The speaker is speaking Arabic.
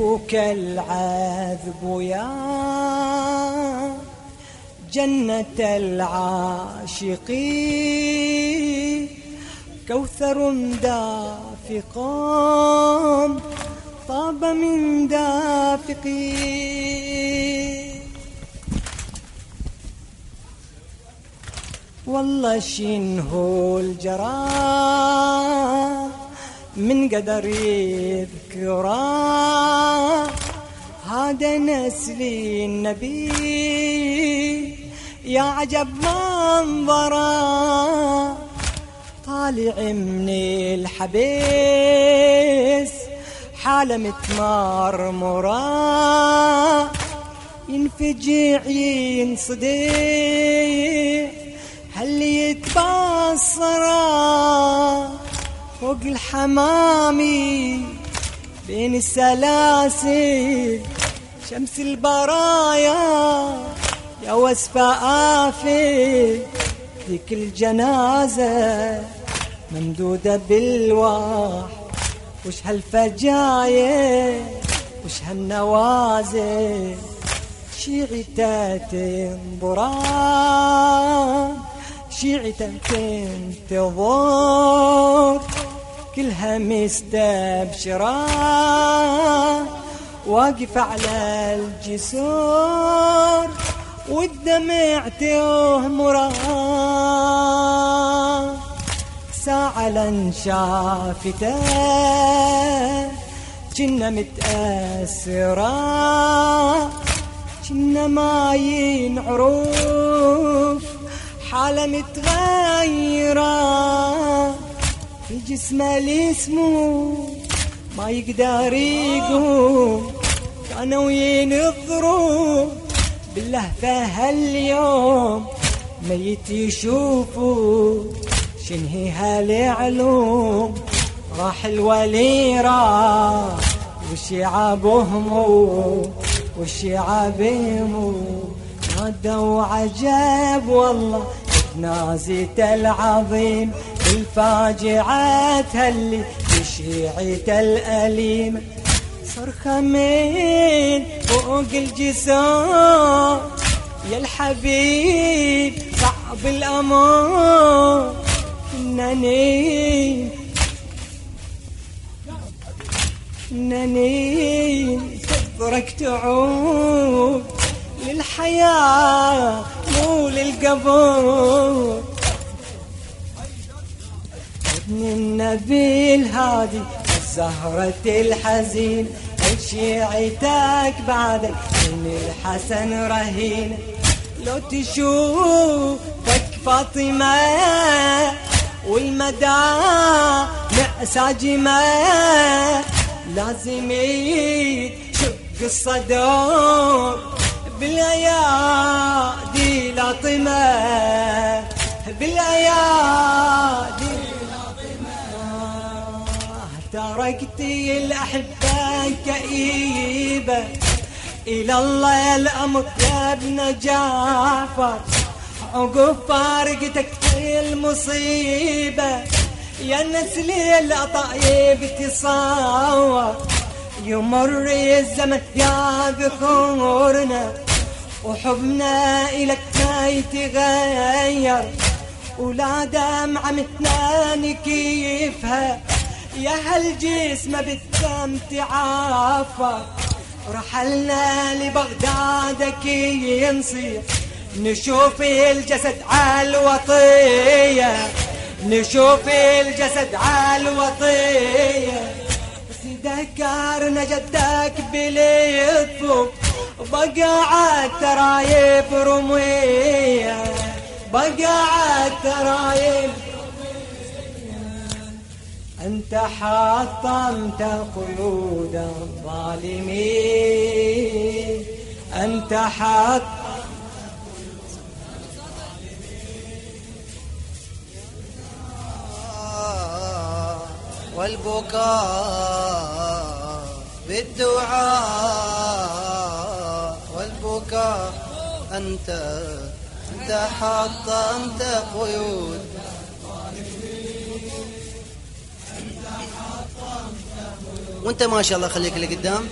يجيبوك العذب يا جنة العاشقين كوثر دافق طاب من دافقين والله شنهو الجرى. من قدر يذكره هذا نسل النبي. يا عجب منظره طالع من الحبيس. حالة متمرمرة ينفجع ينصدق هل يتبصر فوق الحمامي بين السلاسل شمس البرايا يا وسفة آفي ذيك الجنازة ممدودة بالواح. وش هالفجاية؟ وش هالنوازل؟ شيعتها تنظران شيعتة تنتظر. كلها مستبشرة واقف على الجسور والدمع تهمره ساعة لن شافته كنا متأثرة كنا ما ينعرف حالة متغيرة. في جسمه الاسمه ما يقدر يقوم. كانوا ينظروا باللهفة هاليوم. ميت يشوفوا شنهي هالعلوم راح الولي راح وشعابهم وشعابهم نادوا عجب والله. نازيت العظيم الفاجعة اللي بشيعة الأليم. صرخة من فوق الجسار. يا الحبيب صعب الأمان كنني كنني صدرك تعود للحياة مو للقبور. ابن النبي الهادي الزهرة الحزين شيعتك بعدك من الحسن رهين. لو تشوفك فاطمة والمدى ساجمة لازم يشق الصدور بالايادي تركتي الأحبة كئيبة. إلى الله الأمر يا ابن جعفر عقب فارقتك المصيبة. يا نسل الأطايب تصور يمر الزمن يا ذكورنا وحبنا إلك ما يتغير. ولا دمعة متنا كيفها يا هالجسم بالدم تعافى رحلنا لبغدادك ينصير نشوف الجسد عالوطية نشوف الجسد عالوطية. ذكرنا جدك بلطفه بقى الترايب رمية بقى الترايب أنت حطمت قيود الظالمين. أنت حط والبكاء بالدعاء والبكاء. أنت أنت حطمت قيود وانت ما شاء الله خليك لقدام.